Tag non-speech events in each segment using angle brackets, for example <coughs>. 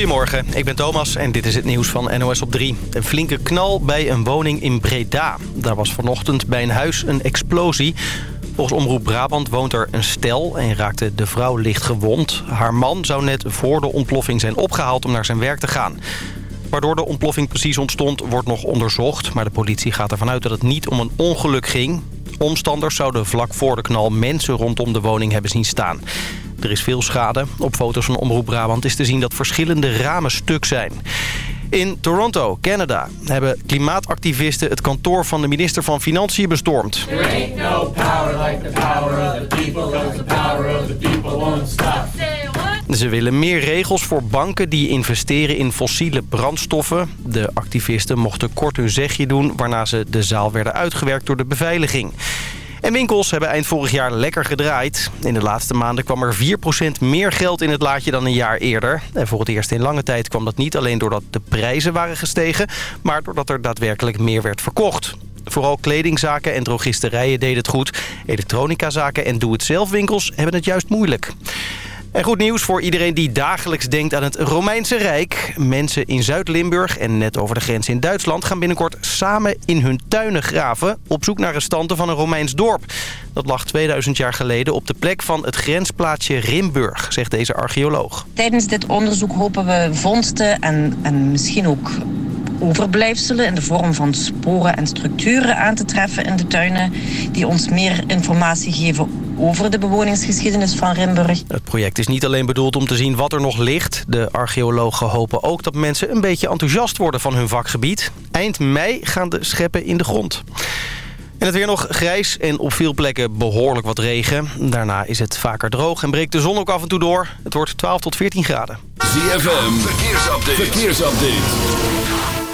Goedemorgen, ik ben Thomas en dit is het nieuws van NOS op 3. Een flinke knal bij een woning in Breda. Daar was vanochtend bij een huis een explosie. Volgens Omroep Brabant woont er een stel en raakte de vrouw licht gewond. Haar man zou net voor de ontploffing zijn opgehaald om naar zijn werk te gaan. Waardoor de ontploffing precies ontstond wordt nog onderzocht. Maar de politie gaat ervan uit dat het niet om een ongeluk ging. Omstanders zouden vlak voor de knal mensen rondom de woning hebben zien staan. Er is veel schade. Op foto's van Omroep Brabant is te zien dat verschillende ramen stuk zijn. In Toronto, Canada, hebben klimaatactivisten het kantoor van de minister van Financiën bestormd. Ze willen meer regels voor banken die investeren in fossiele brandstoffen. De activisten mochten kort hun zegje doen... waarna ze de zaal werden uitgewerkt door de beveiliging. En winkels hebben eind vorig jaar lekker gedraaid. In de laatste maanden kwam er 4% meer geld in het laadje dan een jaar eerder. En voor het eerst in lange tijd kwam dat niet alleen doordat de prijzen waren gestegen... maar doordat er daadwerkelijk meer werd verkocht. Vooral kledingzaken en drogisterijen deden het goed. Elektronicazaken en doe-het-zelf winkels hebben het juist moeilijk. En goed nieuws voor iedereen die dagelijks denkt aan het Romeinse Rijk. Mensen in Zuid-Limburg en net over de grens in Duitsland... gaan binnenkort samen in hun tuinen graven... op zoek naar restanten van een Romeins dorp. Dat lag 2000 jaar geleden op de plek van het grensplaatsje Rimburg... zegt deze archeoloog. Tijdens dit onderzoek hopen we vondsten en, en misschien ook overblijfselen in de vorm van sporen en structuren aan te treffen in de tuinen die ons meer informatie geven over de bewoningsgeschiedenis van Rimburg. Het project is niet alleen bedoeld om te zien wat er nog ligt. De archeologen hopen ook dat mensen een beetje enthousiast worden van hun vakgebied. Eind mei gaan de scheppen in de grond. En het weer nog grijs en op veel plekken behoorlijk wat regen. Daarna is het vaker droog en breekt de zon ook af en toe door. Het wordt 12 tot 14 graden. ZFM, verkeersupdate. verkeersupdate.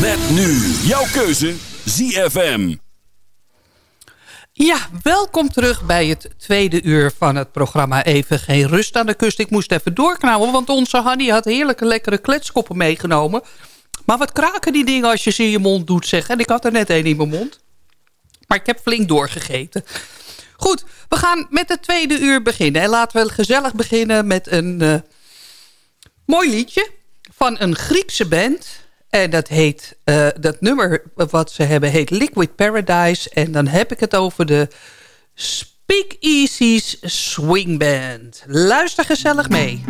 Met nu jouw keuze ZFM. Ja, welkom terug bij het tweede uur van het programma Even Geen Rust aan de Kust. Ik moest even doorknauwen, want onze Hanny had heerlijke lekkere kletskoppen meegenomen. Maar wat kraken die dingen als je ze in je mond doet, zeg. En ik had er net één in mijn mond. Maar ik heb flink doorgegeten. Goed, we gaan met het tweede uur beginnen. En laten we gezellig beginnen met een uh, mooi liedje van een Griekse band... En dat heet, uh, dat nummer wat ze hebben heet Liquid Paradise. En dan heb ik het over de Speak Easy's Swing Band. Luister gezellig mee.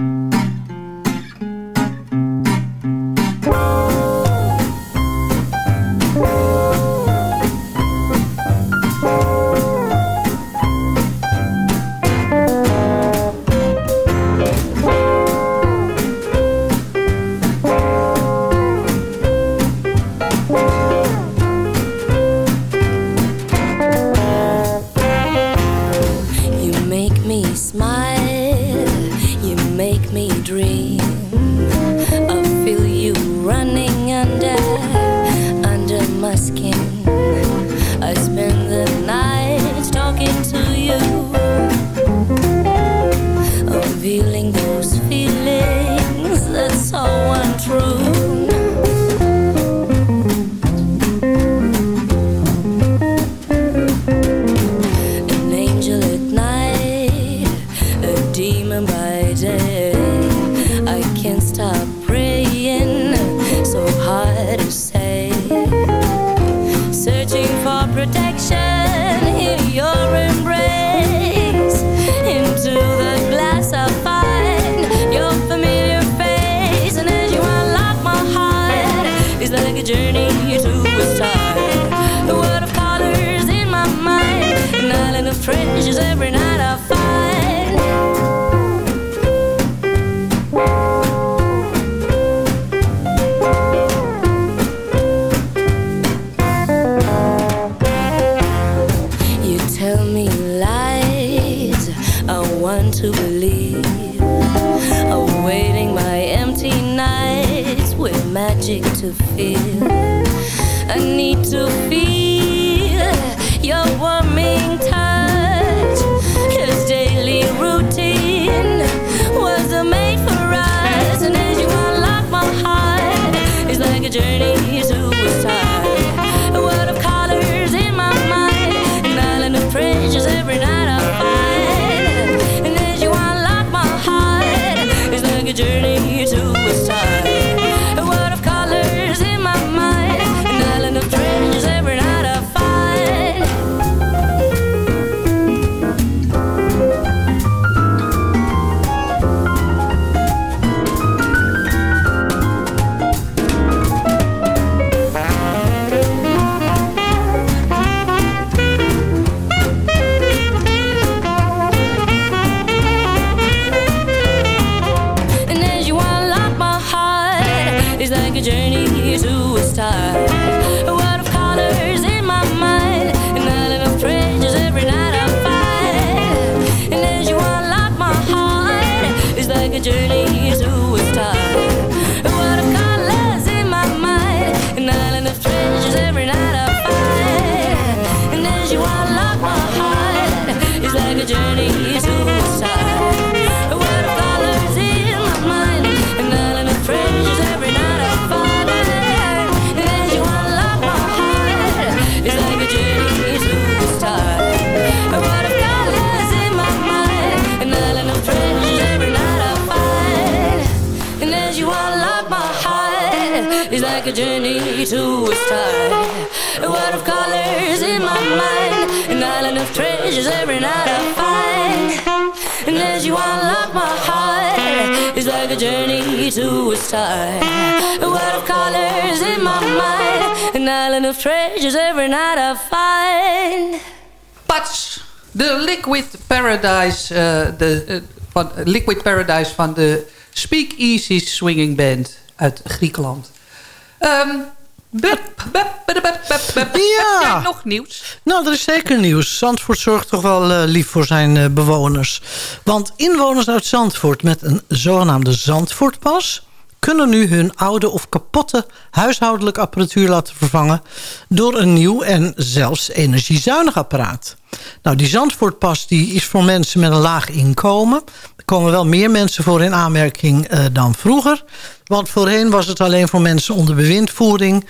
An island of treasures every night I find. Pats, de Liquid Paradise, eh, de, eh, van, Liquid Paradise van de Speak Easy Swinging Band uit Griekenland. Ehm bup, bup, bup, bup, bup, bup. Ja. Nog nieuws? Nou, er is zeker nieuws. Zandvoort zorgt toch wel eh, lief voor zijn eh, bewoners. Want inwoners uit Zandvoort met een zogenaamde Zandvoortpas... kunnen nu hun oude of kapotte huishoudelijke apparatuur laten vervangen... door een nieuw en zelfs energiezuinig apparaat. Nou, die Zandvoortpas die is voor mensen met een laag inkomen. Er komen wel meer mensen voor in aanmerking eh, dan vroeger. Want voorheen was het alleen voor mensen onder bewindvoering...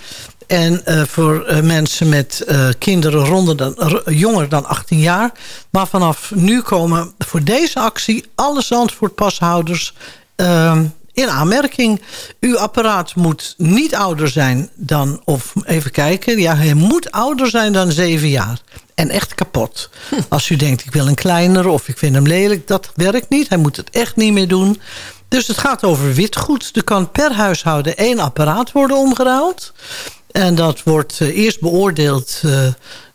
En eh, voor eh, mensen met kinderen ronder dan, jonger dan 18 jaar. Maar vanaf nu komen voor deze actie alle Zandvoortpashouders ehm, in aanmerking. Uw apparaat moet niet ouder zijn dan, of even kijken... ja, hij moet ouder zijn dan 7 jaar. En echt kapot. Als u denkt, ik wil een kleinere of ik vind hem lelijk... dat werkt niet. Hij moet het echt niet meer doen. Dus het gaat over witgoed. Er kan per huishouden één apparaat worden omgeruild. En dat wordt eh, eerst beoordeeld eh,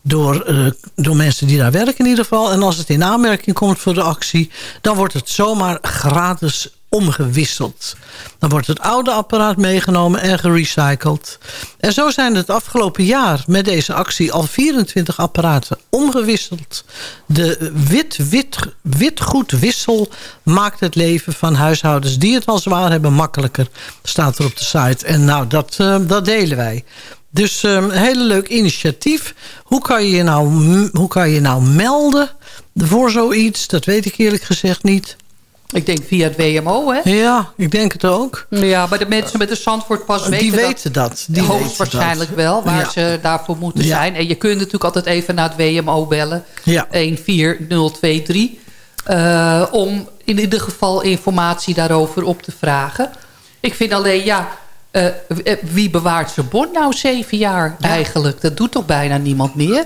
door, eh, door mensen die daar werken in ieder geval. En als het in aanmerking komt voor de actie... dan wordt het zomaar gratis omgewisseld. Dan wordt het oude apparaat meegenomen en gerecycled. En zo zijn het afgelopen jaar met deze actie al 24 apparaten omgewisseld. De wit-wit witgoedwissel maakt het leven van huishoudens die het al zwaar hebben makkelijker. Staat er op de site. En nou, dat, eh, dat delen wij. Dus eh, een hele leuk initiatief. Hoe kan je nou, hoe kan je nou melden voor zoiets? Dat weet ik eerlijk gezegd niet. Ik denk via het WMO, hè? Ja, ik denk het ook. Ja, maar de mensen met de Zandvoortpas weten die weten dat. Die hoogstwaarschijnlijk dat. wel, waar Ja. ze daarvoor moeten Ja. zijn. En je kunt natuurlijk altijd even naar het WMO bellen. Ja. 14023. eh, om in ieder geval informatie daarover op te vragen. Ik vind alleen, ja... eh, wie bewaart zijn bon nou zeven jaar eigenlijk? Dat doet toch bijna niemand meer?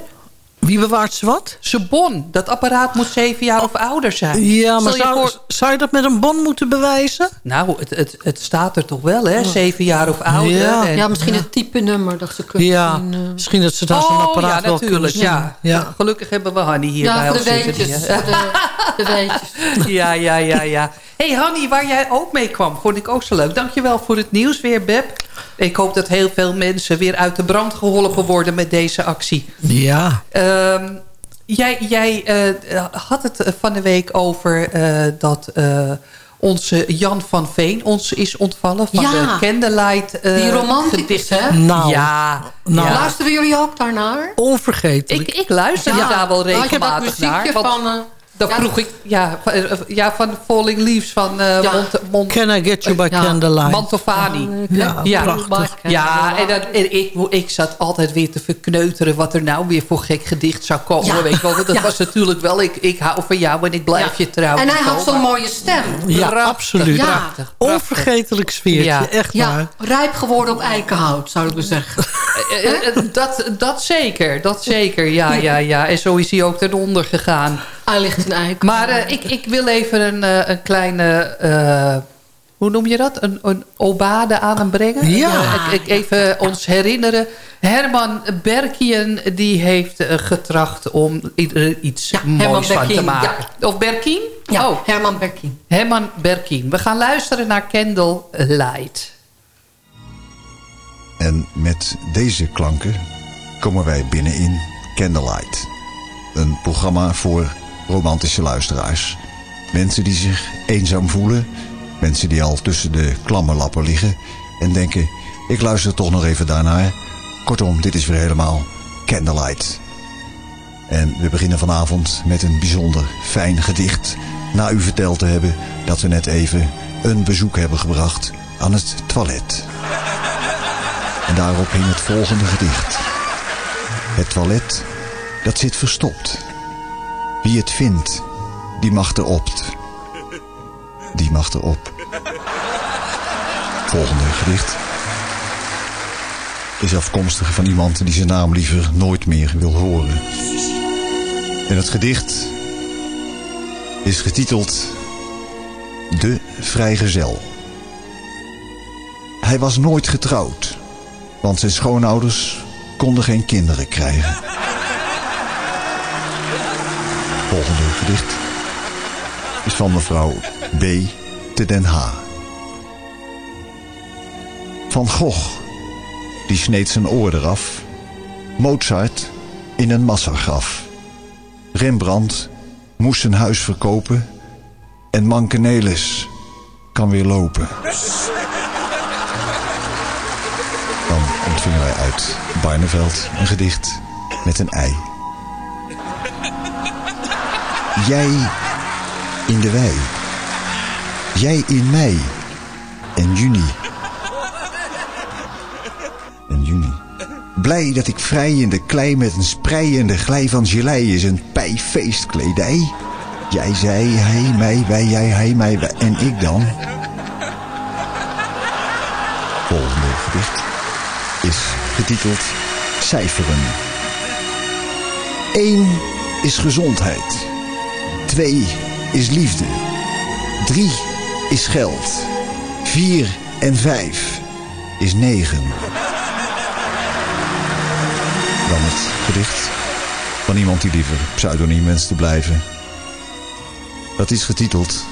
Wie bewaart ze wat? Zijn bon. Dat apparaat moet zeven jaar of ouder zijn. Ja, maar je zou, voor- zou je dat met een bon moeten bewijzen? Nou, het, het, het staat er toch wel, hè? Zeven jaar of ouder. Ja. En- Ja, misschien het type nummer dat ze kunnen Ja, zien. eh. misschien dat ze daar zo'n Oh, apparaat ja, wel natuurlijk. kunnen zien. Ja. Ja. Gelukkig hebben we Hanny hier ja, bij ons de zitten. Voor de, de weetjes. <laughs> Ja, ja, ja, ja. hey, Hanny, waar jij ook mee kwam, vond ik ook zo leuk. Dankjewel voor het nieuws weer, Beb. Ik hoop dat heel veel mensen weer uit de brand geholpen worden met deze actie. Ja. Ehm, jij jij eh, had het van de week over eh, dat eh, onze Jan van Veen ons is ontvallen van Ja. de Candlelight eh, Die romanticus, gedichten. hè? Nou, Ja, nou. ja. Luisteren jullie ook daarnaar? onvergetelijk. Ik, ik luister daar wel Nou, ik heb dat regelmatig naar. muziekje want eh, ja, vroeg ik, ja, van- eh, ja, van Falling Leaves van eh Ja. Mont, Mont, Can I get you by Ja. candlelight? Mantovani. Ja, Ja. prachtig. Ja, en, dan, en ik, ik zat altijd weer te verkneuteren... wat er nou weer voor gek gedicht zou komen. Ja. Weet je wel. Want dat Ja. was natuurlijk wel... Ik, ik hou van jou en ik blijf je trouw. En hij had Zo, zo'n mooie stem. Ja, Prachtig, absoluut. Ja. prachtig, Onvergetelijk sfeertje, Ja. echt Ja, waar. rijp geworden op eikenhout, zou ik maar zeggen. <laughs> Eh, eh, eh, dat, dat zeker, dat zeker. Ja, ja, ja. En zo is hij ook ten onder gegaan. Hij ligt in eiken. Maar eh, ik, ik wil even een, eh, een kleine... eh, hoe noem je dat? Een, een obade aan hem brengen? Ja. Ik, ik even ons herinneren. Herman Berkien die heeft getracht om er iets Ja, Herman moois van te maken. Of Berkien? Ja, Oh, Herman Berkien. Herman Berkien. We gaan luisteren naar Candle Light. En met deze klanken komen wij binnen in Candlelight. Een programma voor romantische luisteraars. Mensen die zich eenzaam voelen. Mensen die al tussen de klamme lappen liggen. En denken, ik luister toch nog even daarnaar. Kortom, dit is weer helemaal Candlelight. En we beginnen vanavond met een bijzonder fijn gedicht. Na u verteld te hebben dat we net even een bezoek hebben gebracht aan het toilet. En daarop hing het volgende gedicht. Het toilet, dat zit verstopt. Wie het vindt, die mag erop. Die mag erop. Volgende gedicht is afkomstig van iemand die zijn naam liever nooit meer wil horen. En het gedicht is getiteld De Vrijgezel. Hij was nooit getrouwd, want zijn schoonouders konden geen kinderen krijgen. Volgende gedicht is van mevrouw B. te Den Haag. Van Gogh, die sneed zijn oor eraf. Mozart in een massagraf. Rembrandt moest zijn huis verkopen. En Mankenelis kan weer lopen. Dan ontvingen wij uit Barneveld een gedicht met een ei. Jij in de wei. Jij in mei. En juni. En juni. Blij dat ik vrij in de klei met een spreiende glij van gelei is een pijfeestkledij. Jij, zij, hij, mij, wij, jij, hij, mij, wij, en ik dan. Volgende gedicht is getiteld Cijferen. 1 is gezondheid. 2 is liefde. 3 is geld. 4 en 5 is 9. Dan het gedicht van iemand die liever pseudoniem wenst te blijven. Dat is getiteld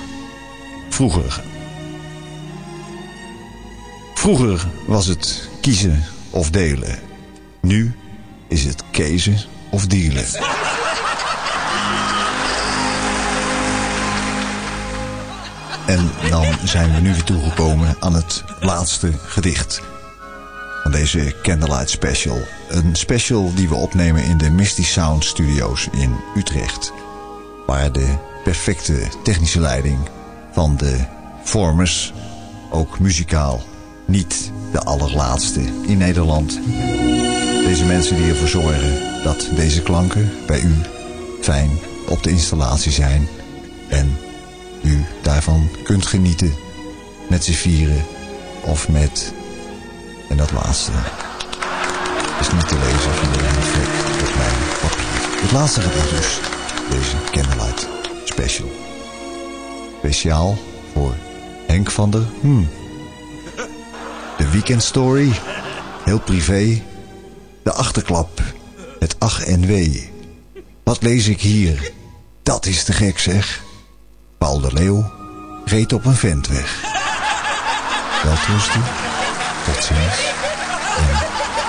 Vroeger. Vroeger was het kiezen of delen. Nu is het kezen of dealen. En dan zijn we nu weer toegekomen aan het laatste gedicht van deze Candlelight Special. Een special die we opnemen in de Misty Sound Studios in Utrecht. Waar de perfecte technische leiding van de Formers, ook muzikaal, niet de allerlaatste in Nederland. Deze mensen die ervoor zorgen dat deze klanken bij u fijn op de installatie zijn. En u daarvan kunt genieten met z'n vieren of met... En dat laatste is niet te lezen effect op mijn papier. Het laatste gedicht dus. Deze Candlelight Special. Speciaal voor Henk van der Hmm. De Weekend Story. Heel privé. De achterklap. Het ach en wee. Wat lees ik hier? Dat is te gek zeg. Paul de Leeuw reed op een vent weg. Welterusten. Tot ziens. En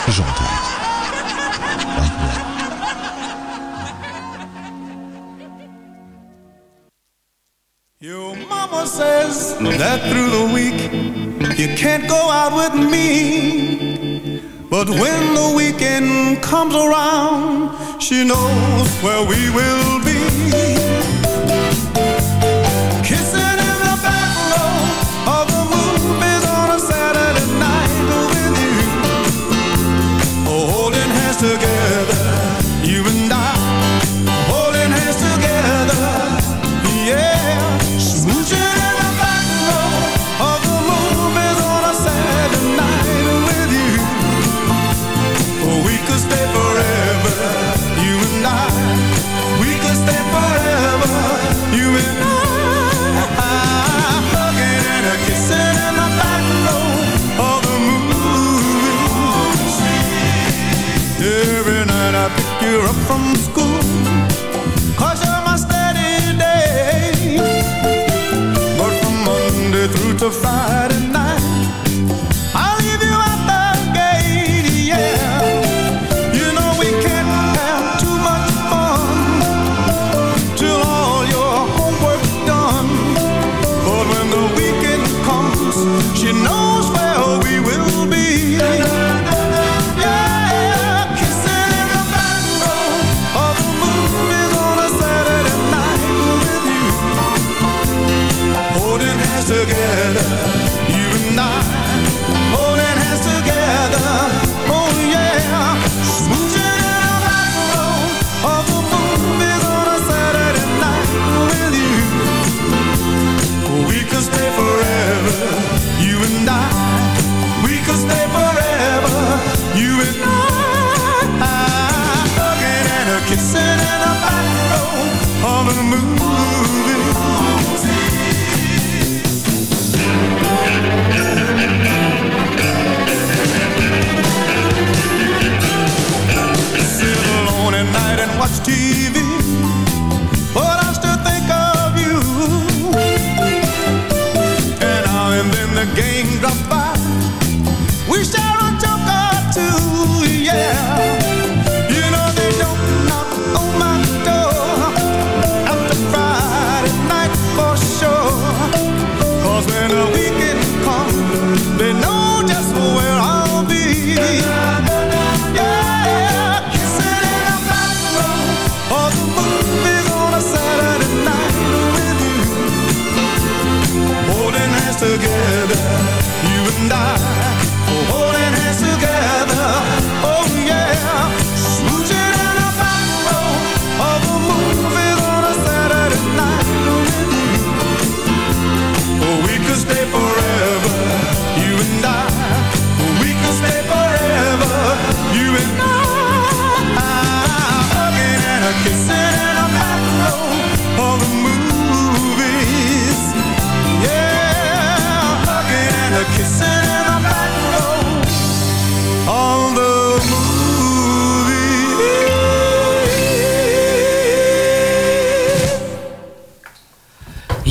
gezondheid. Dank u wel. Your mama says that through the week you can't go out with me. But when the weekend comes around, she knows where we will be.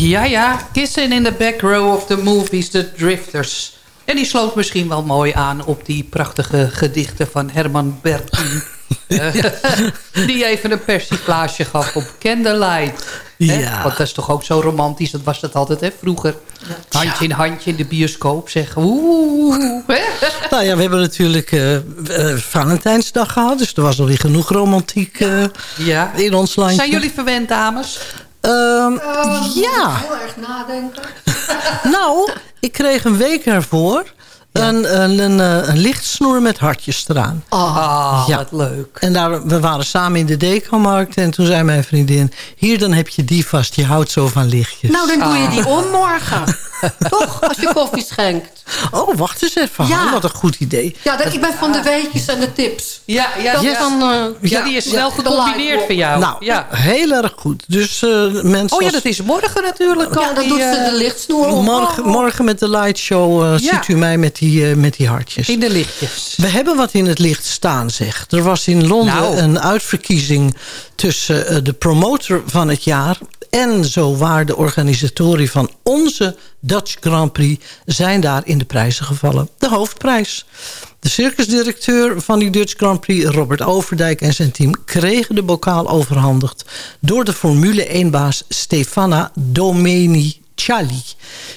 Ja, ja, Kissing in the back row of the movies, The Drifters. En die sloot misschien wel mooi aan op die prachtige gedichten van Herman Bertin. <laughs> Eh, <laughs> die even een persiflage gaf op Candlelight. Ja. Want dat is toch ook zo romantisch, dat was dat altijd hè, vroeger. Handje in handje in de bioscoop zeggen. Oeh. <laughs> hè? Nou ja, we hebben natuurlijk eh, eh, Valentijnsdag gehad. Dus er was alweer genoeg romantiek eh, Ja. in ons landje. Zijn jullie verwend, dames? Ehm, ja. Heel erg nadenken. <laughs> Nou, ik kreeg een week ervoor Een, een, een, eh, een lichtsnoer met hartjes eraan. Ah, Ja. wat leuk. En daar, we waren samen in de Deco-markt. En toen zei mijn vriendin... Hier, dan heb je die vast. Je houdt zo van lichtjes. Nou, dan doe je Ah. die om morgen. <laughs> Toch? Als je koffie schenkt. Oh, wacht eens even. Ja. Wat een goed idee. Ja, dat, ik ben van de weetjes en de tips. Ja, ja, Dat ja. dan, eh, ja, die is snel ja, gecombineerd voor jou. Nou, ja. heel erg goed. Dus eh, mensen... Oh ja, dat is morgen natuurlijk al. Ja, dan die, doet ze de lichtsnoer om. Morgen, morgen met de lightshow uh, Ja. ziet u mij met die, eh, met die hartjes. In de lichtjes. We hebben wat in het licht staan, zeg. Er was in Londen Nou. een uitverkiezing tussen eh, de promotor van het jaar... en zo waar de organisatoren van onze Dutch Grand Prix... zijn daar in de prijzen gevallen. De hoofdprijs. De circusdirecteur van die Dutch Grand Prix, Robert Overdijk en zijn team... kregen de bokaal overhandigd door de Formule 1-baas Stefana Domenicali.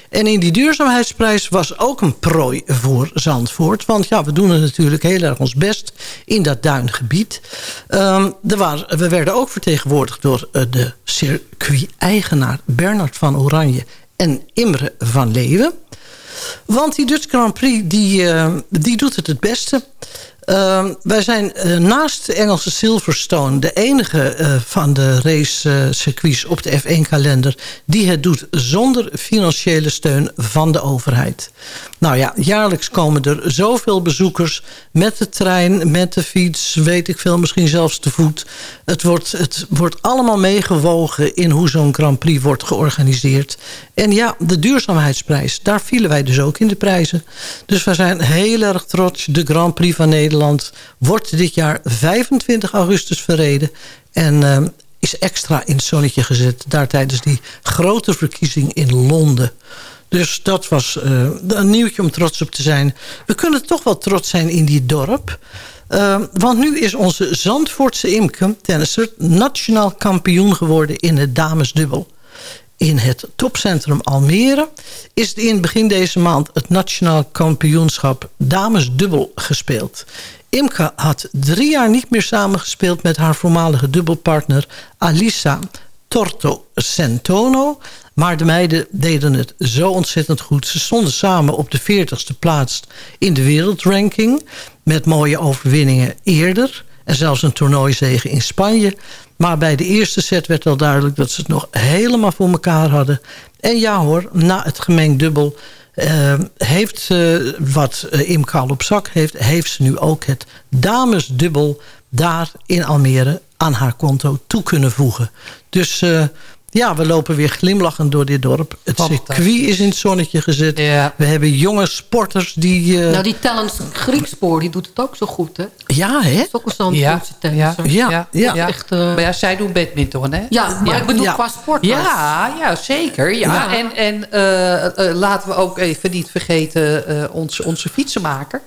En in die duurzaamheidsprijs was ook een prooi voor Zandvoort. Want ja, we doen het natuurlijk heel erg ons best in dat duingebied. Ehm, er we werden ook vertegenwoordigd door eh, de circuit-eigenaar Bernard van Oranje en Imre van Leeuwen. Want die Dutch Grand Prix die, eh, die doet het het beste. Ehm, wij zijn eh, naast de Engelse Silverstone... de enige eh, van de racecircuits op de F1-kalender... die het doet zonder financiële steun van de overheid. Nou ja, jaarlijks komen er zoveel bezoekers... met de trein, met de fiets, weet ik veel, misschien zelfs te voet. Het wordt, het wordt allemaal meegewogen in hoe zo'n Grand Prix wordt georganiseerd. En ja, de duurzaamheidsprijs, daar vielen wij dus ook in de prijzen. Dus wij zijn heel erg trots. De Grand Prix van Nederland wordt dit jaar 25 augustus verreden. En eh, is extra in het zonnetje gezet. Daar tijdens die grote verkiezing in Londen. Dus dat was eh, een nieuwtje om trots op te zijn. We kunnen toch wel trots zijn in die dorp. Uh, want nu is onze Zandvoortse Imke tennisser nationaal kampioen geworden in het damesdubbel. In het topcentrum Almere is in begin deze maand het nationaal kampioenschap damesdubbel gespeeld. Imke had drie jaar niet meer samengespeeld met haar voormalige dubbelpartner Alisa Torto Centono. Maar de meiden deden het zo ontzettend goed. Ze stonden samen op de 40ste plaats in de wereldranking. Met mooie overwinningen eerder. En zelfs een toernooizege in Spanje. Maar bij de eerste set werd al duidelijk dat ze het nog helemaal voor elkaar hadden. En ja hoor, na het gemengd dubbel... Uh, heeft uh, wat uh, Imke al op zak heeft... heeft ze nu ook het damesdubbel daar in Almere aan haar konto toe kunnen voegen. Dus ja, we lopen weer glimlachend door dit dorp. Het circuit is in het zonnetje gezet. Ja. We hebben jonge sporters die... Uh... Nou, die Talents Griekspoor, die doet het ook zo goed, hè? Ja, hè? Dat is ook een Zandvoortse ja. Ja, ja. ja. ja. Echt, uh... Maar ja, zij doen badminton, hè? Ja, maar ik bedoel Ja. qua sport. Ja, ja, zeker. Ja. Ja. En, en uh, uh, laten we ook even niet vergeten uh, onze, onze fietsenmaker.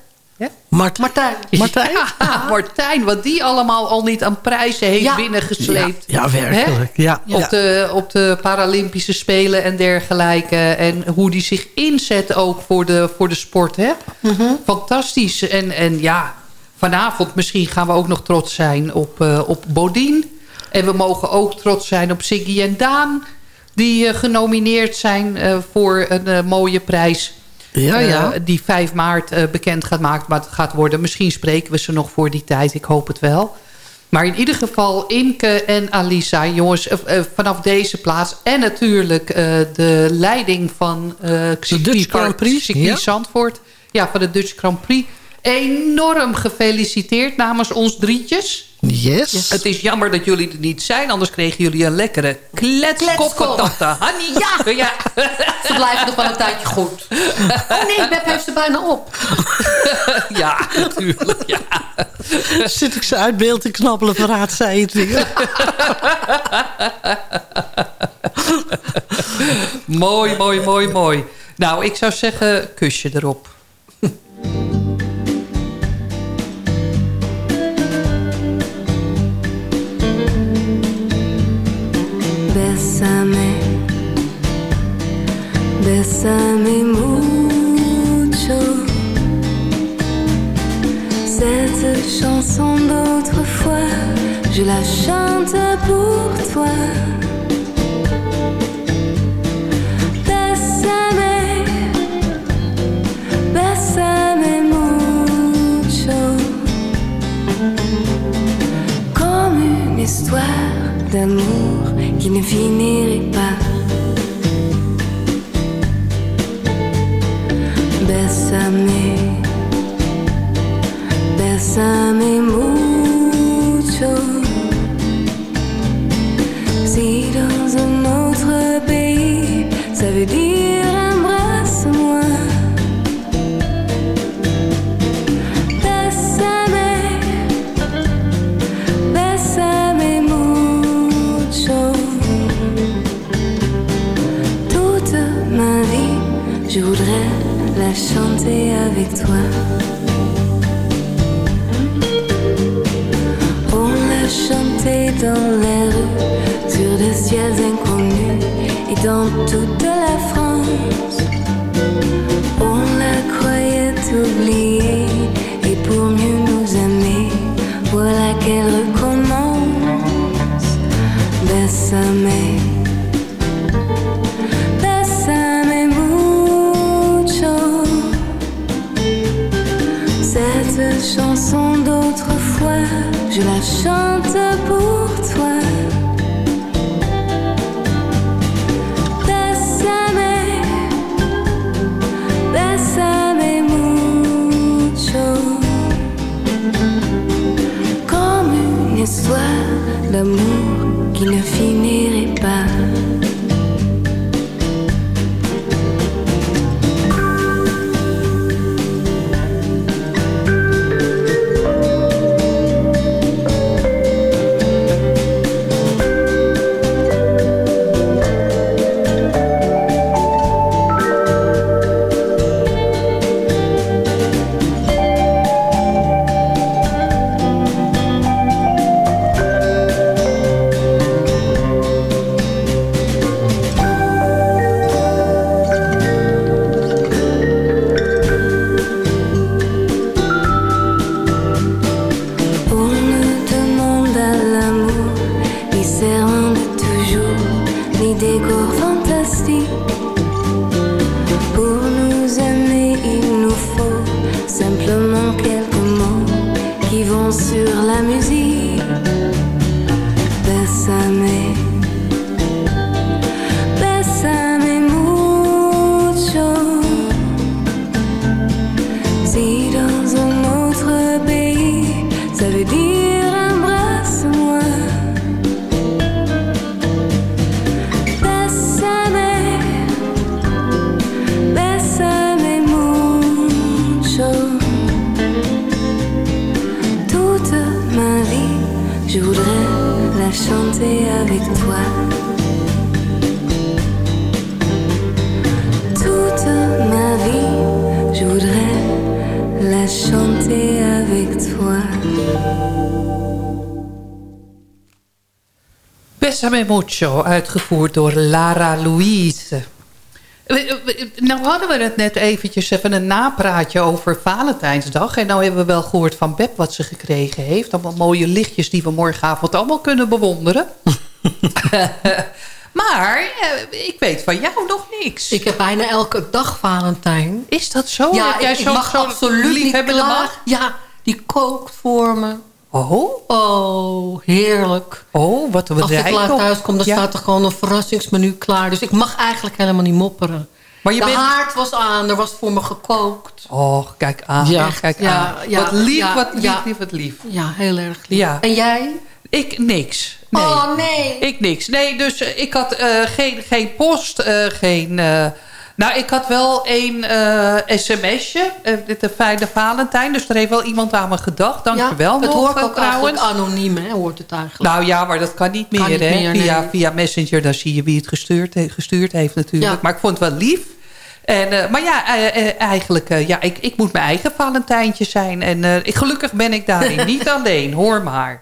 Mart Martijn. Martijn? Ja, Martijn, wat die allemaal al niet aan prijzen heeft Ja. binnengesleept. Ja, ja werkelijk. Ja, Op, de, op de Paralympische Spelen en dergelijke. En hoe die zich inzet ook voor de, voor de sport. Hè? Mhm. Fantastisch. En, en ja, vanavond misschien gaan we ook nog trots zijn op, uh, op Bodien. En we mogen ook trots zijn op Siggy en Daan. Die uh, genomineerd zijn uh, voor een mooie prijs. Ja, ja. Uh, die 5 maart uh, bekend gaat, maken, gaat worden. Misschien spreken we ze nog voor die tijd. Ik hoop het wel. Maar in ieder geval Inke en Alisa, jongens, uh, vanaf deze plaats. En natuurlijk de leiding van de Dutch Grand Prix ja? Zandvoort. Ja, van de Dutch Grand Prix. Enorm gefeliciteerd namens ons drietjes. Yes. yes. Het is jammer dat jullie er niet zijn. Anders kregen jullie een lekkere kletskop van tante Hanny. Ja. <laughs> ja. Ze blijven nog wel een tijdje goed. Oh nee, Beb heeft ze bijna op. <laughs> ja, natuurlijk. Ja. Zit ik ze uit beeld te knappelen, verraad zij het weer. <laughs> mooi, mooi, mooi, mooi. Nou, ik zou zeggen, kusje erop. Bésame mucho. Cette chanson d'autrefois, je la chante pour toi. Mucho, uitgevoerd door Lara Louise. Eh, eh, eh, Nou hadden we het net eventjes even een napraatje over Valentijnsdag. En nou hebben we wel gehoord van Beb wat ze gekregen heeft. Allemaal mooie lichtjes die we morgenavond allemaal kunnen bewonderen. <laughs> maar ik weet van jou nog niks. Ik heb bijna elke dag Valentijn. Is dat zo? Ja, Heb jij ik, mag absoluut niet klaar. Ja, die kookt voor me. Oh? Oh, heerlijk. Oh, wat een Als ik laat thuis kom, dan Ja. staat er gewoon een verrassingsmenu klaar. Dus ik mag eigenlijk helemaal niet mopperen. Maar je de bent- haard was aan, er was voor me gekookt. Oh, kijk aan. Ja, kijk ja, aan. wat lief, wat lief, ja. lief, wat lief. Ja, heel erg lief. Ja. En jij? Ik niks. Nee. Oh, nee. Ik niks. Nee, dus eh, ik had eh, geen, geen post, eh, geen... nou, ik had wel één eh, sms'je. eh, de fijne Valentijn. Dus er heeft wel iemand aan me gedacht. Dank je wel het nog, hoort eh, ook trouwens. anoniem, hè? Hoort het eigenlijk. Nou ja, maar dat kan niet meer, Kan niet hè? meer, via, nee. via Messenger, dan zie je wie het gestuurd, gestuurd heeft natuurlijk. Ja. Maar ik vond het wel lief. En, eh, maar ja, eh, eh, eigenlijk, eh, ja, ik, ik moet mijn eigen Valentijntje zijn. En eh, ik, gelukkig ben ik daarin <laughs> niet alleen, hoor maar.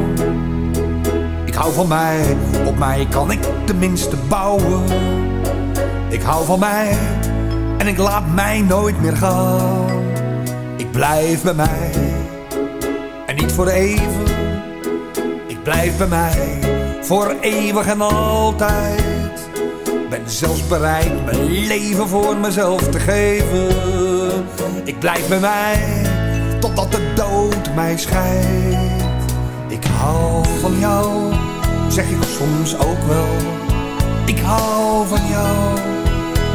hou van mij, op mij kan ik tenminste bouwen. Ik hou van mij en ik laat mij nooit meer gaan. Ik blijf bij mij en niet voor even. Ik blijf bij mij voor eeuwig en altijd. Ben zelfs bereid mijn leven voor mezelf te geven. Ik blijf bij mij totdat de dood mij scheidt. Ik hou van jou, zeg ik soms ook wel. Ik hou van jou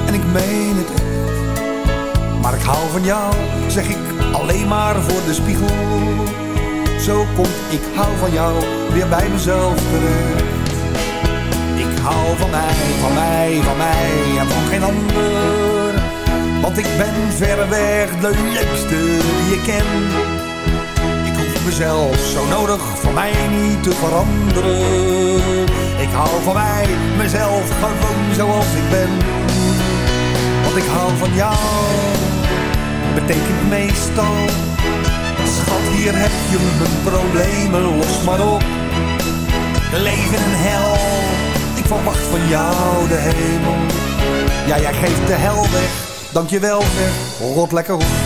en ik meen het echt. Maar ik hou van jou, zeg ik alleen maar voor de spiegel. Zo komt ik hou van jou weer bij mezelf terecht. Ik hou van mij, van mij, van mij en van geen ander. Want ik ben verreweg de leukste die ik ken. Mezelf zo nodig voor mij niet te veranderen. Ik hou van mij, mezelf gewoon zoals ik ben. Want ik hou van jou, betekent meestal. Schat, hier heb je mijn problemen, los maar op. Leven in hel, ik verwacht van jou de hemel. Ja, jij geeft de hel weg, dankjewel zeg, rot lekker op.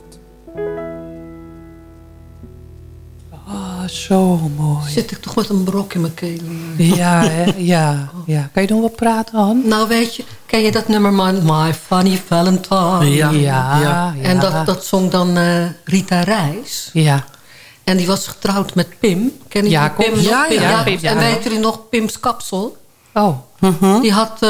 Ah, zo mooi. Zit ik toch met een brok in mijn keel. Ja, hè? ja, ja. Kan je nog wat praten, Han? Nou, weet je, ken je dat nummer My, My Funny Valentine? Ja, ja, ja. En dat, dat zong dan eh, Rita Reis. Ja. En die was getrouwd met Pim. Ken je Ja, die Pim? ja, ja, ja. En weet jullie nog Pim's kapsel? Oh. Die had... eh,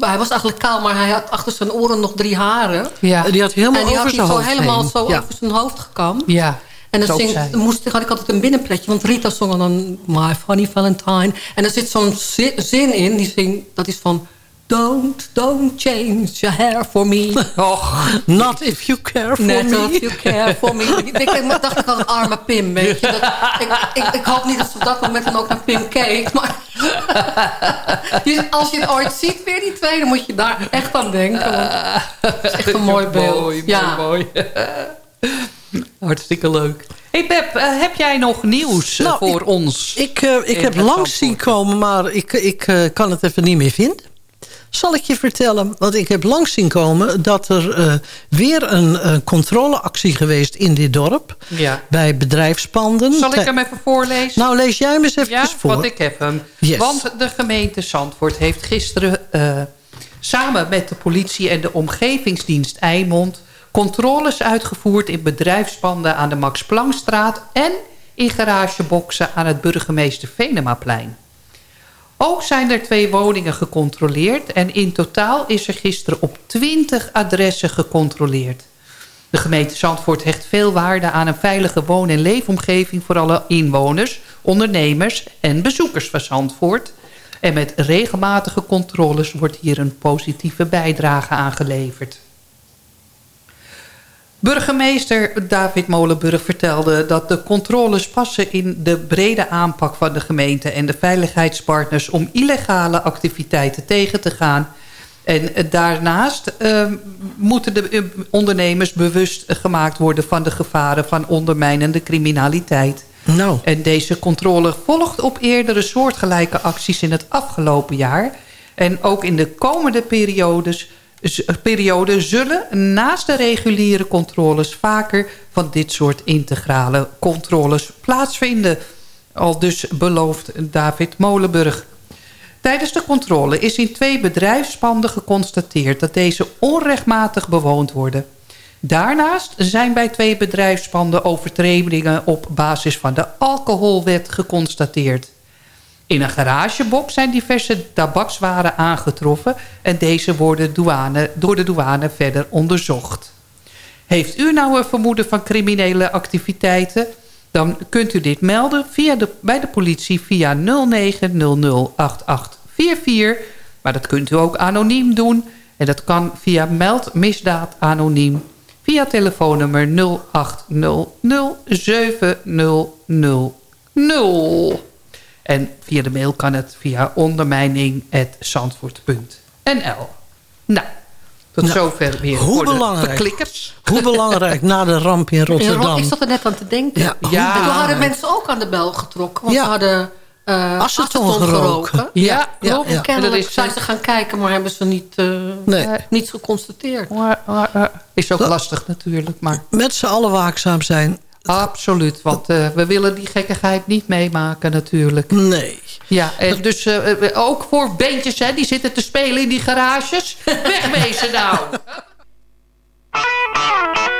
hij was eigenlijk kaal, maar hij had achter zijn oren nog drie haren. Ja. Die had helemaal en die over had zijn hij zo hoofd helemaal heen. zo Ja. over zijn hoofd gekamd. Ja. En dan zing, moest, had ik altijd een binnenplekje, want Rita zong dan My Funny Valentine. En er zit zo'n zi- zin in, die zingt, dat is van... Don't, don't change your hair for me. <laughs> Och, Not if you care for Net me. als you care for me. <laughs> Ik, ik dacht ik had een arme Pim, weet je. Dat, ik, ik, ik hoop niet dat ze op dat moment dan ook naar Pim keek. Maar <laughs> dus als je het ooit ziet, weer die twee, dan moet je daar echt aan denken. Want het is echt een mooi beeld. Mooi, ja. mooi. <laughs> Hartstikke leuk. hey Pep, eh, heb jij nog nieuws eh, Nou, voor ons? Ik, eh, ik heb het langs zien komen, maar ik, ik kan het even niet meer vinden. Zal ik je vertellen, want ik heb langs zien komen... dat er weer een controleactie geweest in dit dorp. Ja. Bij bedrijfspanden. Zal ik hem even voorlezen? Nou, lees jij hem eens even Ja, voor. want ik heb hem. Yes. Want de gemeente Zandvoort heeft gisteren... samen met de politie en de omgevingsdienst Eimond... controles uitgevoerd in bedrijfspanden aan de Max Planckstraat... en in garageboxen aan het burgemeester Venemaplein. Ook zijn er twee woningen gecontroleerd... en in totaal is er gisteren op 20 adressen gecontroleerd. De gemeente Zandvoort hecht veel waarde aan een veilige woon- en leefomgeving... voor alle inwoners, ondernemers en bezoekers van Zandvoort. En met regelmatige controles wordt hier een positieve bijdrage aangeleverd. Burgemeester David Molenburg vertelde dat de controles passen in de brede aanpak van de gemeente en de veiligheidspartners om illegale activiteiten tegen te gaan. En daarnaast eh, moeten de eh, ondernemers bewust gemaakt worden van de gevaren van ondermijnende criminaliteit. Nou. En deze controle volgt op eerdere soortgelijke acties in het afgelopen jaar. En ook in de komende periodes, periode zullen naast de reguliere controles vaker van dit soort integrale controles plaatsvinden. Al dus belooft David Molenburg. Tijdens de controle is in twee bedrijfspanden geconstateerd dat deze onrechtmatig bewoond worden. Daarnaast zijn bij twee bedrijfspanden overtredingen op basis van de alcoholwet geconstateerd. In een garagebox zijn diverse tabakswaren aangetroffen en deze worden door de douane verder onderzocht. Heeft u nou een vermoeden van criminele activiteiten? dan kunt u dit melden via de, bij de politie via 09008844. Maar dat kunt u ook anoniem doen. En dat kan via Meld Misdaad Anoniem. Via telefoonnummer 08007000. En via de mail kan het via ondermijning.zandvoort.nl. Nou, tot Nou, zover weer hoe voor de belangrijk. verklikkers. Hoe belangrijk na de ramp in Ja, Rotterdam. ik zat er net aan te denken. Ja, hoe En toen belangrijk. hadden mensen ook aan de bel getrokken. Want Ja. ze hadden uh, Aceton geroken. Ja, Ja, klopt. ja. Kennelijk En dat is- zijn ze gaan kijken, maar hebben ze niet, eh, Nee. niets geconstateerd. Maar, maar, eh, is ook Dat- lastig natuurlijk, maar Met z'n allen waakzaam zijn. Absoluut. Want eh, we willen die gekkigheid niet meemaken natuurlijk. Nee. Ja, en dus eh, eh, ook voor beentjes hè, die zitten te spelen in die garages. Wegwezen nou! <laughs>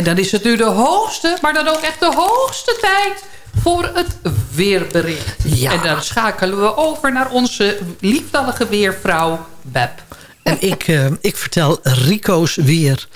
En dan is het nu de hoogste, maar dan ook echt de hoogste tijd voor het weerbericht. Ja. En dan schakelen we over naar onze liefdallige weervrouw Beb. En ik, eh, ik vertel Rico's weer.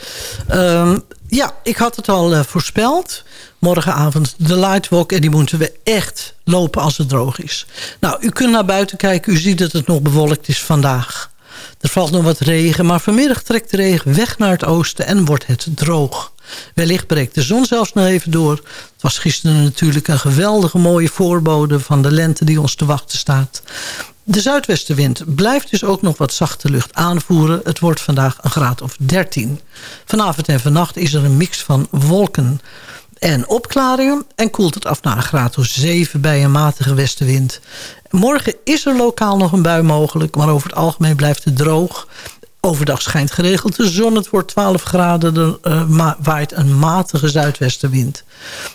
Ehm, ja, ik had het al eh, voorspeld. Morgenavond de Lightwalk. En die moeten we echt lopen als het droog is. Nou, u kunt naar buiten kijken. U ziet dat het nog bewolkt is vandaag. Er valt nog wat regen. Maar vanmiddag trekt de regen weg naar het oosten. En wordt het droog. Wellicht breekt de zon zelfs nog even door. Het was gisteren natuurlijk een geweldige mooie voorbode... van de lente die ons te wachten staat. De zuidwestenwind blijft dus ook nog wat zachte lucht aanvoeren. Het wordt vandaag een graad of 13. Vanavond en vannacht is er een mix van wolken en opklaringen... en koelt het af naar een graad of 7 bij een matige westenwind. Morgen is er lokaal nog een bui mogelijk... maar over het algemeen blijft het droog... Overdag schijnt geregeld de zon. Het wordt 12 graden. Ma waait een matige zuidwestenwind.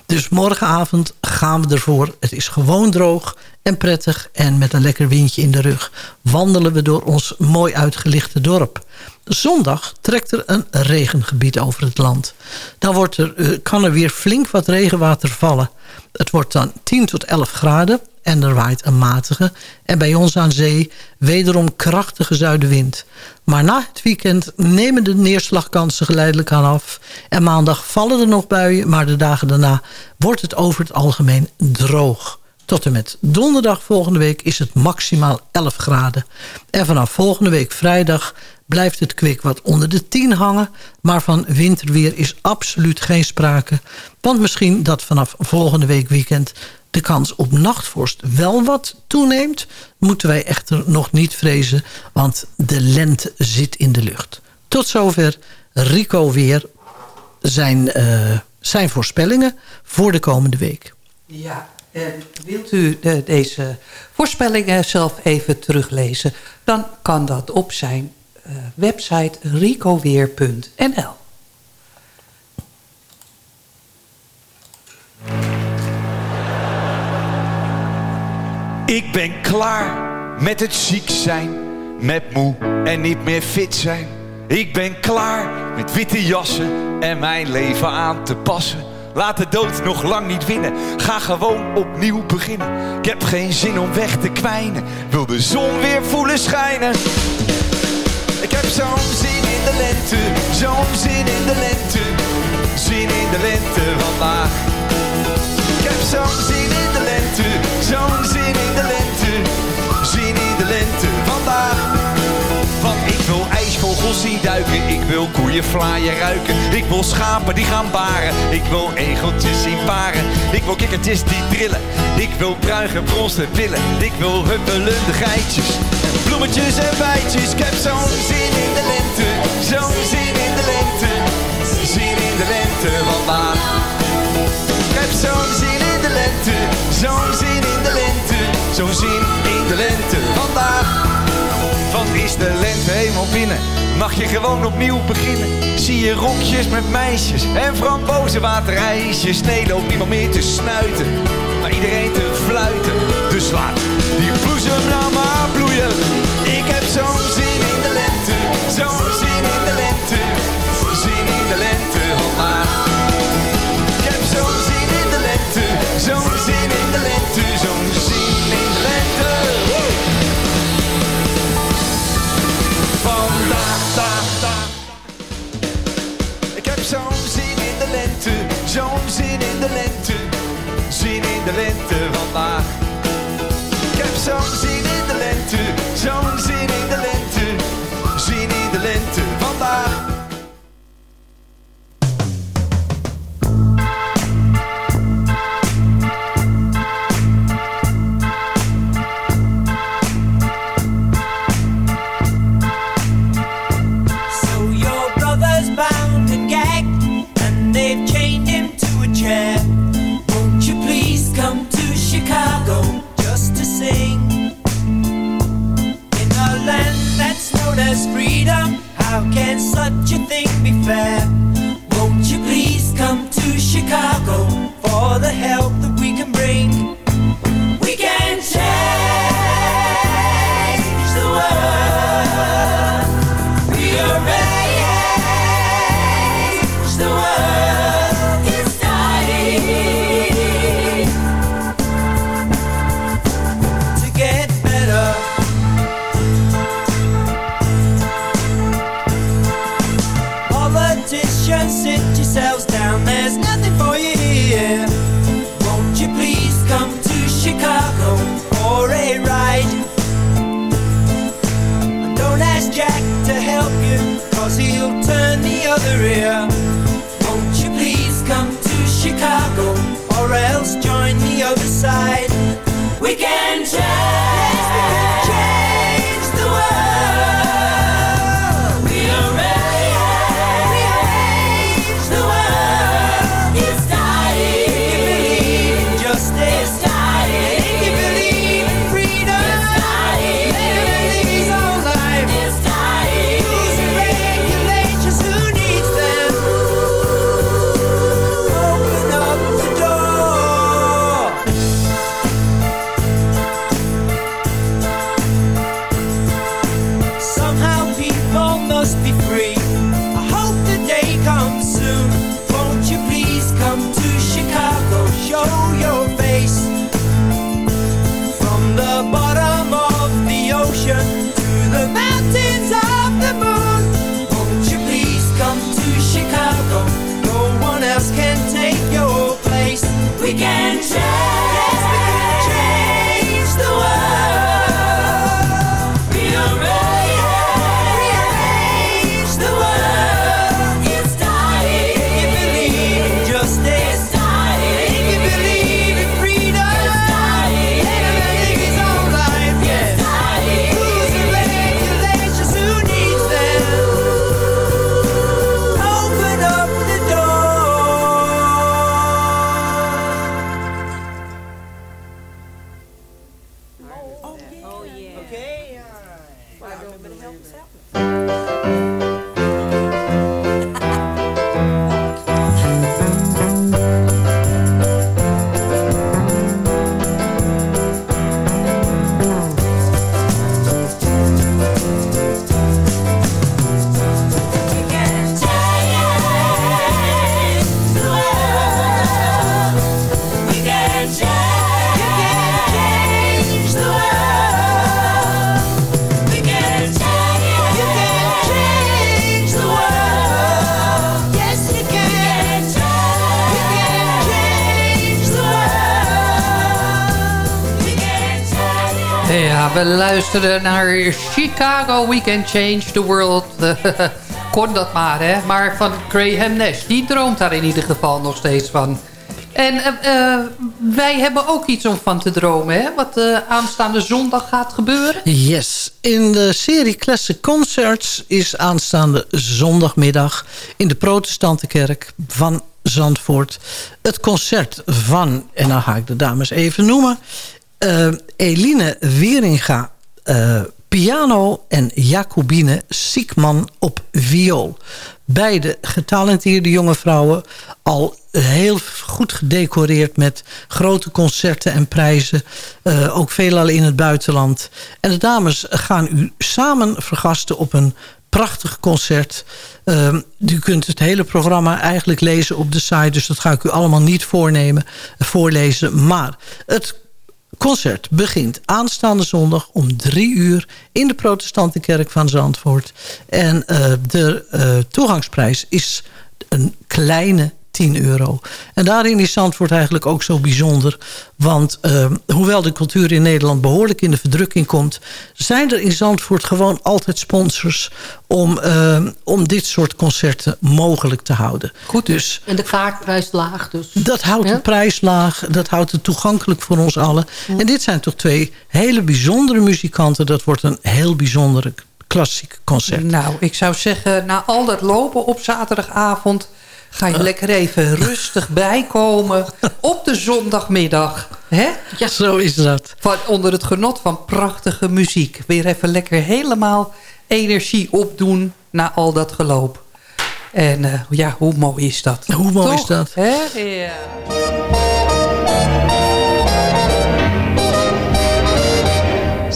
Dus morgenavond gaan we ervoor. Het is gewoon droog en prettig. En met een lekker windje in de rug wandelen we door ons mooi uitgelichte dorp. Zondag trekt er een regengebied over het land. Dan wordt er, uh, kan er weer flink wat regenwater vallen. Het wordt dan 10 tot 11 graden en er waait een matige en bij ons aan zee wederom krachtige zuidenwind. Maar na het weekend nemen de neerslagkansen geleidelijk aan af. En maandag vallen er nog buien, maar de dagen daarna wordt het over het algemeen droog. Tot en met donderdag volgende week is het maximaal 11 graden. En vanaf volgende week vrijdag blijft het kwik wat onder de 10 hangen. Maar van winterweer is absoluut geen sprake. Want misschien dat vanaf volgende week weekend de kans op nachtvorst wel wat toeneemt... moeten wij echter nog niet vrezen, want de lente zit in de lucht. Tot zover Rico weer zijn, uh, zijn voorspellingen voor de komende week. Ja, en wilt u de, deze voorspellingen zelf even teruglezen... dan kan dat op zijn uh, website ricoweer.nl. Ik ben klaar met het ziek zijn, met moe en niet meer fit zijn. Ik ben klaar met witte jassen en mijn leven aan te passen. Laat de dood nog lang niet winnen, ga gewoon opnieuw beginnen. Ik heb geen zin om weg te kwijnen, wil de zon weer voelen schijnen. Ik heb zo'n zin in de lente, zo'n zin in de lente. Zin in de lente vandaag. Ik heb zo'n zin in zo'n zin in de lente. Zin in de lente vandaag. Want ik wil ijsvogels zien duiken, ik wil koeien vlaaien ruiken. Ik wil schapen die gaan baren, ik wil egeltjes zien paren. Ik wil kikkertjes die trillen, ik wil bruin gebronste pillen. Ik wil huppelende geitjes, bloemetjes en bijtjes. Ik heb zo'n zin in de lente, zo'n zin in de lente. Zin in de lente vandaag. Ik heb zo'n zin zo'n zin in de lente, zo'n zin in de lente vandaag. Want is de lente helemaal binnen, mag je gewoon opnieuw beginnen. Zie je rokjes met meisjes en frambozenwaterijsjes. Nee, loopt niemand meer te snuiten, maar iedereen te fluiten. Dus laat die bloesem nou maar bloeien. Ik heb zo'n zin in de lente, zo'n zin in de lente, zin in de lente vandaag. De lente, zin in de lente vandaag. Ik heb zo'n zin we luisteren naar Chicago We Can Change the World. <laughs> Kon dat maar, hè. Maar van Graham Nash, die droomt daar in ieder geval nog steeds van. En eh, eh, wij hebben ook iets om van te dromen, hè. Wat eh, aanstaande zondag gaat gebeuren. Yes, in de serie Classic Concerts is aanstaande zondagmiddag... in de protestantenkerk van Zandvoort... het concert van, en dan ga ik de dames even noemen... eh, Eline Wieringa eh, piano en Jacobine Siekman op viool. Beide getalenteerde jonge vrouwen, al heel goed gedecoreerd met grote concerten en prijzen. eh, ook veelal in het buitenland. En de dames gaan u samen vergasten op een prachtig concert. Ehm, u kunt het hele programma eigenlijk lezen op de site. Dus dat ga ik u allemaal niet voornemen, voorlezen. Maar het concert begint aanstaande zondag om drie uur... in de protestantenkerk van Zandvoort. En eh, de eh, toegangsprijs is een kleine 10 euro. En daarin is Zandvoort eigenlijk ook zo bijzonder. Want eh, hoewel de cultuur in Nederland behoorlijk in de verdrukking komt... zijn er in Zandvoort gewoon altijd sponsors... om, eh, om dit soort concerten mogelijk te houden. Goed dus. En de kaartprijs laag dus. Dat houdt de prijs laag, dat houdt het toegankelijk voor ons allen. En dit zijn toch twee hele bijzondere muzikanten. Dat wordt een heel bijzondere klassiek concert. Nou, ik zou zeggen, na al dat lopen op zaterdagavond... ga je lekker even rustig bijkomen op de zondagmiddag. Hè? Ja, zo is dat. Van, onder het genot van prachtige muziek. Weer even lekker helemaal energie opdoen na al dat geloop. En eh, ja, hoe mooi is dat? Hoe mooi Toch? is dat? Hè? Ja.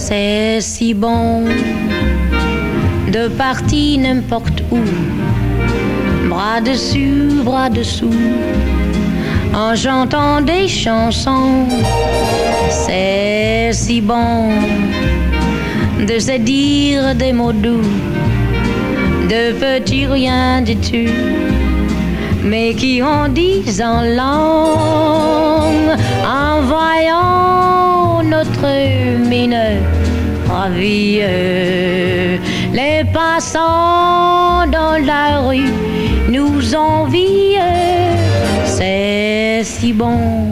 C'est si bon de partir n'importe où, bras dessus, bras dessous, en chantant des chansons. C'est si bon de se dire des mots doux, de petits rien du tout, mais qui ont dix en langue en voyant notre mine ravie. Les passants dans la rue nous envient, c'est si bon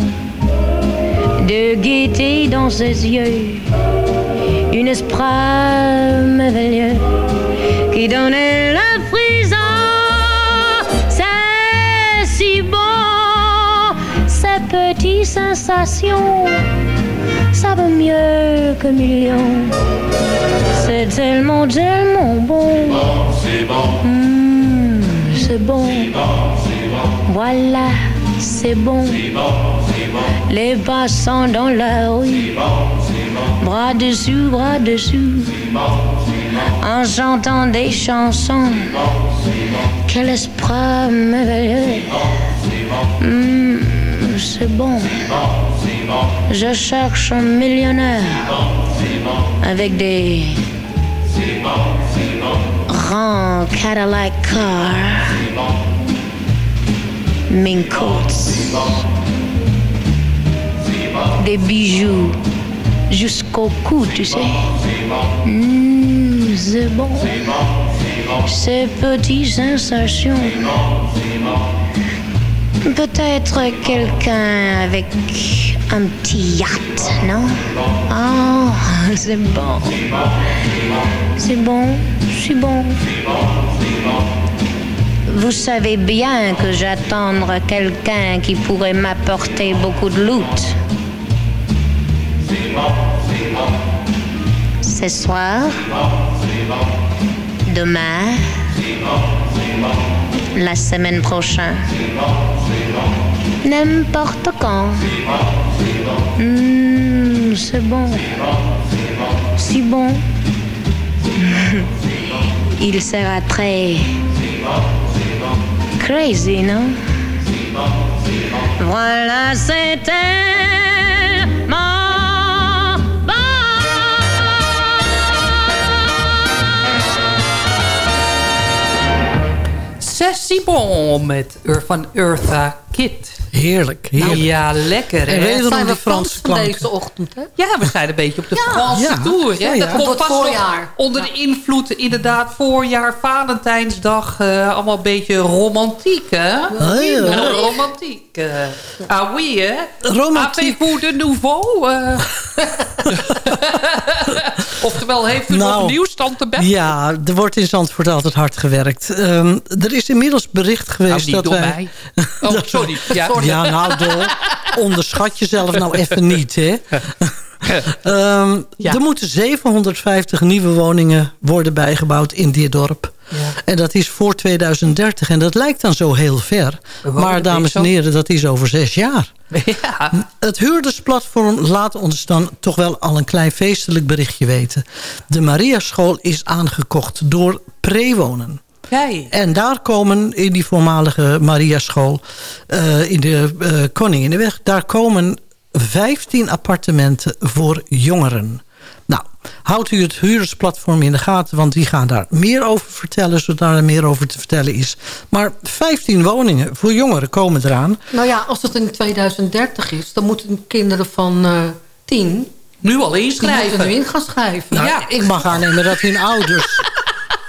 de gaieté dans ses yeux, une esprit merveilleux qui donnait la frisson. C'est si bon, ces petites sensations, ça vaut mieux que millions. C'est tellement, tellement bon. c'est bon. Mmh, c'est bon. Voilà, c'est bon. Les passants dans la rue, bras dessus, bras dessous, en chantant des chansons. Quel esprit merveilleux. Mmh, c'est bon. Je cherche un millionnaire avec des grands Cadillac cars, mink des bijoux jusqu'au cou, tu sais. Mmh, c'est bon. Ces petites sensations. Peut-être quelqu'un avec un petit yacht, non? Oh, <laughs> c'est bon. C'est bon, c'est bon. Vous savez bien que j'attendre quelqu'un qui pourrait m'apporter beaucoup de loot. Ce soir, demain, la semaine prochaine, n'importe quand. Mmh, c'est bon. Si bon. <laughs> Il sera très crazy, non Voilà, c'était Sessie Bon met Ur van Eartha Kit. Heerlijk, heerlijk. Ja, lekker hè. En wederom Zijn we de Franse Frans klanken. deze ochtend, hè? Ja, we zijn een beetje op de Ja. Franse Ja. tour. Hè? Ja, ja. Dat komt nog voorjaar. onder de invloed, inderdaad, voorjaar, Valentijnsdag. eh, allemaal een beetje romantiek, hè? Ah, ja. Ja, romantiek. eh. ah oui, hè? Romantiek. Avez-vous de nouveau? eh? <laughs> <laughs> Oftewel, heeft u nog Nou, nieuws, tante Beb? Ja, er wordt in Zandvoort altijd hard gewerkt. Ehm, er is inmiddels bericht Nou, geweest dat door wij... mij. <laughs> Oh, sorry. Ja. Ja, nou, Dol, onderschat jezelf <laughs> nou even niet, hè? <laughs> Ehm, Ja. Er moeten 750 nieuwe woningen worden bijgebouwd in dit dorp. En dat is voor 2030. En dat lijkt dan zo heel ver. Maar dames en heren, dat is over zes jaar. <laughs> Ja. Het huurdersplatform laat ons dan toch wel al een klein feestelijk berichtje weten. De Mariaschool is aangekocht door Prewonen. Kijk. En daar komen in die voormalige Mariaschool eh in de eh Koninginnenweg... daar komen 15 appartementen voor jongeren. Nou, houdt u het huurdersplatform in de gaten... want die gaan daar meer over vertellen... zodra er meer over te vertellen is. Maar 15 woningen voor jongeren komen eraan. Nou ja, als het in 2030 is, dan moeten kinderen van eh 10... Nu al Die inschrijven. moeten nu in gaan schrijven. Nou, Ja. ik mag aannemen dat hun ouders... <laughs>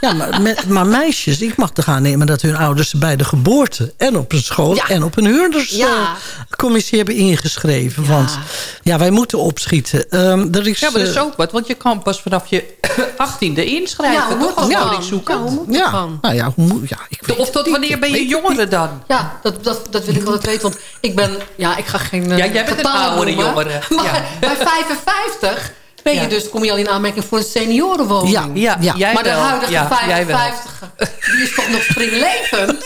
Ja, maar, met, maar meisjes, ik mag toch aannemen dat hun ouders bij de geboorte... en op een school Ja. en op een Ja. huurderscommissie hebben ingeschreven. Want ja, wij moeten opschieten. Ehm, er is, Ja, maar dat is eh, ook wat, want je kan pas vanaf je <coughs> 18e inschrijven. Ja, hoe moet toch? Ja, hoe moet dat ja, dan? nou ja, hoe moet- ja, ik weet Of tot wanneer ben je jongere dan? Ja, dat, dat, dat wil ik altijd weten. Want ik ben... Ja, ik ga geen eh, Ja, jij bent een oudere noemen. jongere. Maar Ja. bij 55 ben je Ja. dus, kom je al in aanmerking voor een seniorenwoning. Ja, Ja, Ja. jij maar de huidige ja, jij wel. 55 die is toch nog springlevend?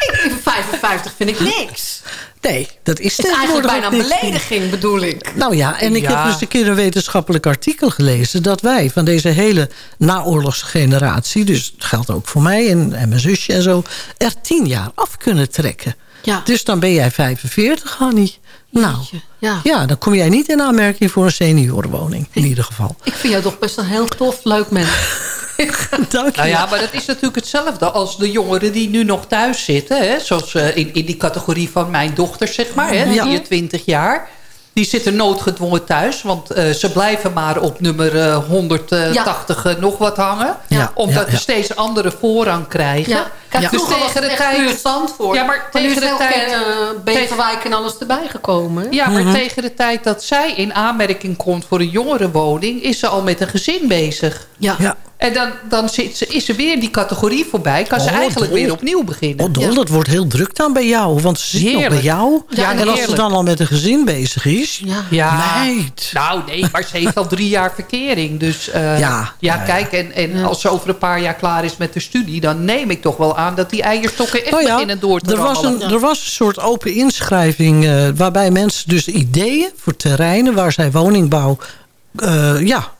Ik- 55 vind ik niks. Nee, dat is Het is eigenlijk tegenwoordig bijna een belediging, bedoel ik. Nou ja, en ik Ja. heb dus een keer een wetenschappelijk artikel gelezen... dat wij van deze hele naoorlogse generatie... dus het geldt ook voor mij en, en mijn zusje en zo... er tien jaar af kunnen trekken. Ja. Dus dan ben jij 45, Hanny. Nou, ja. ja, dan kom jij niet in aanmerking voor een seniorenwoning. In ieder geval. Ik vind jou toch best een heel tof, leuk mens. <laughs> Dank je. Nou ja, maar dat is natuurlijk hetzelfde als de jongeren die nu nog thuis zitten. Hè? Zoals eh, in, in die categorie van mijn dochter, zeg maar. Hè? Ja. Die is 20 jaar. Die zitten noodgedwongen thuis. Want eh, ze blijven maar op nummer eh, 180 eh, nog wat hangen. Ja, Omdat ja, ze ja. steeds andere voorrang krijgen. Ja. Kijk, Dus vroeger was tegen het de tijd... Zandvoort. Ja, maar tegen de tijd... uh, Beverwijk en alles erbij gekomen. Ja, maar Mhm. tegen de tijd dat zij in aanmerking komt voor een jongerenwoning... is ze al met een gezin bezig. Ja. Ja. En dan, dan zit ze, is ze weer die categorie voorbij. Kan ze Oh, eigenlijk dol. weer opnieuw beginnen. Oh, Dol, dat wordt heel druk dan bij jou. Want ze zit nog bij jou. Ja, en als ze dan al met een gezin bezig is... Ja. Ja, Meid. nou nee, maar ze heeft al drie jaar verkering. Dus eh, Ja. ja, Ja, ja. kijk, en, en als ze over een paar jaar klaar is met de studie... dan neem ik toch wel aan dat die eierstokken echt Nou ja, beginnen door te er was, een, er was een soort open inschrijving... eh, waarbij mensen dus ideeën voor terreinen... waar zij woningbouw eh, ja,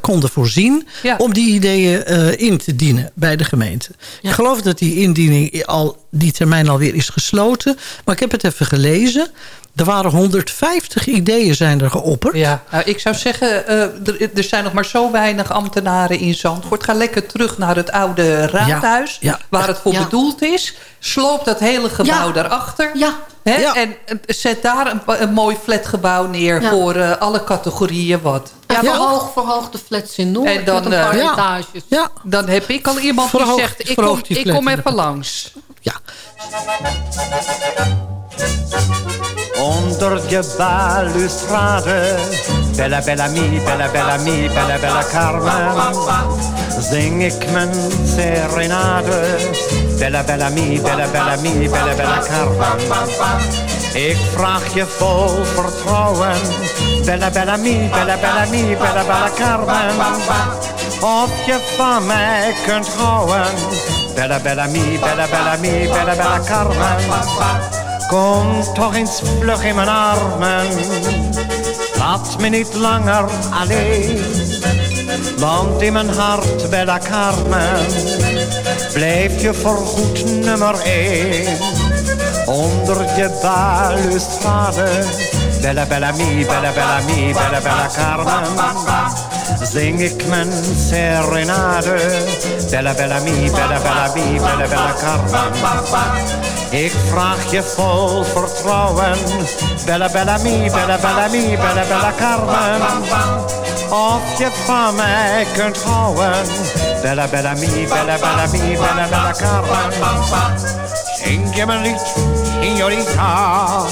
konden voorzien... Ja. om die ideeën eh, in te dienen bij de gemeente. Ik geloof dat die indiening al, die termijn alweer is gesloten. Maar ik heb het even gelezen. Er waren 150 ideeën zijn er geopperd. Ja, nou, ik zou zeggen, eh, er, er zijn nog maar zo weinig ambtenaren in Zandvoort. Ga lekker terug naar het oude raadhuis, Ja, waar het voor bedoeld is. Sloop dat hele gebouw Ja. daarachter. Ja. Hè? Ja. En eh, zet daar een, een mooi flatgebouw neer Ja. voor eh, alle categorieën wat. Ja, verhoog, verhoog de flats in Noord En dan, met een paar eh, ja. etages. Ja, Dan heb ik al iemand Verhoog- die zegt, ik kom, ik even langs. ja. Onder je balustrade Bella bella mi, bella bella mi, bella bella Carmen Zing ik mijn serenade Bella bella mi, bella bella mi, bella bella Carmen Ik vraag je vol vertrouwen. Bella bella mi, bella bella mi, bella bella Carmen Of je van mij kunt houden Bella bella mi, bella bella mi, bella bella Carmen Kom toch eens vlug in mijn armen. Laat me niet langer alleen. Want in mijn hart, Bella Carmen, blijf je voorgoed nummer één. Onder je balustrade, Bella Bella mi, Bella Bella mi, Bella Bella Carmen. Zing ik mijn serenade, Bella Bella mi, Bella Bella mi, Bella Bella Carmen. Ik vraag je vol vertrouwen, Bella Bella mi, Bella Bella mi, Bella Bella Carmen. Of je van mij kunt houden, Bella Bella mi, Bella Bella mi, Bella Bella Carmen. Zing je mijn lied, signorita,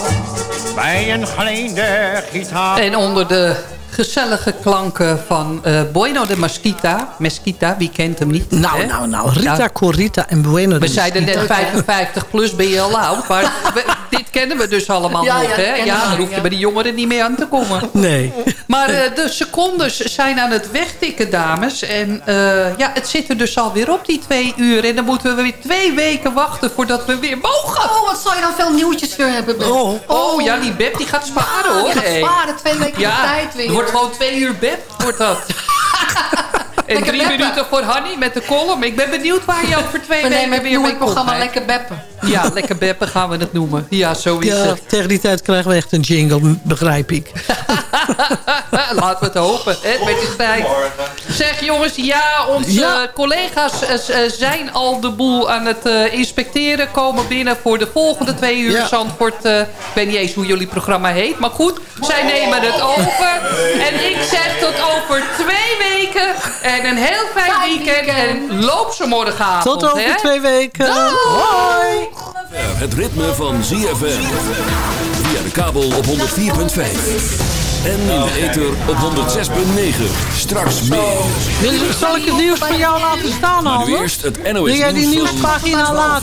bij een geleende gitaar. En onder de gezellige klanken van eh Bueno de Mesquita. Mesquita, wie kent hem niet? Nou, hè? nou, nou. Rita. Corita en Bueno. We de zeiden net Mesquita. 55 plus ben je al oud. Maar we- dit kennen we dus allemaal Ja, nog. ja, hè? Ja, we, dan hoef je ja. bij die jongeren niet meer aan te komen. <laughs> Nee. Maar eh, de secondes zijn aan het wegtikken, dames. En eh, ja, het zit er dus alweer op, die twee uur. En dan moeten we weer twee weken wachten voordat we weer mogen. Oh, wat zal je dan veel nieuwtjes weer hebben, Beb? Oh, Oh, ja, die Beb die gaat sparen, hoor. Die gaat sparen, twee weken de tijd weer. het wordt gewoon twee uur Beb, wordt dat. <laughs> en Lekker drie beppen. minuten voor Hanny met de column. Ik ben benieuwd waar je over twee We weken nemen weer het mee het programma komt. hè. Lekker Beppen. Ja, lekker beppen gaan we het noemen. Ja, zo is Ja, het. tegen die tijd krijgen we echt een jingle, begrijp ik. <laughs> Laten we het hopen. Hè, met die tijd. Zeg jongens, ja, onze Ja. eh, collega's eh, eh, zijn al de boel aan het eh, inspecteren. Komen binnen voor de volgende twee uur Ja. Zandvoort. eh, ik weet niet eens hoe jullie programma heet. Maar goed, zij nemen het over. En ik zeg tot over twee weken. En een heel fijn Fijn weekend. weekend. En loop ze morgenavond. Tot over hè? twee weken. Hoi. Het ritme van ZFM. Via de kabel op 104.5. En in de ether op 106.9. Straks meer. Wil- Zal ik het nieuws voor jou laten staan, Maar nu eerst het NOS Wil jij die nieuws van- nieuwspagina laten?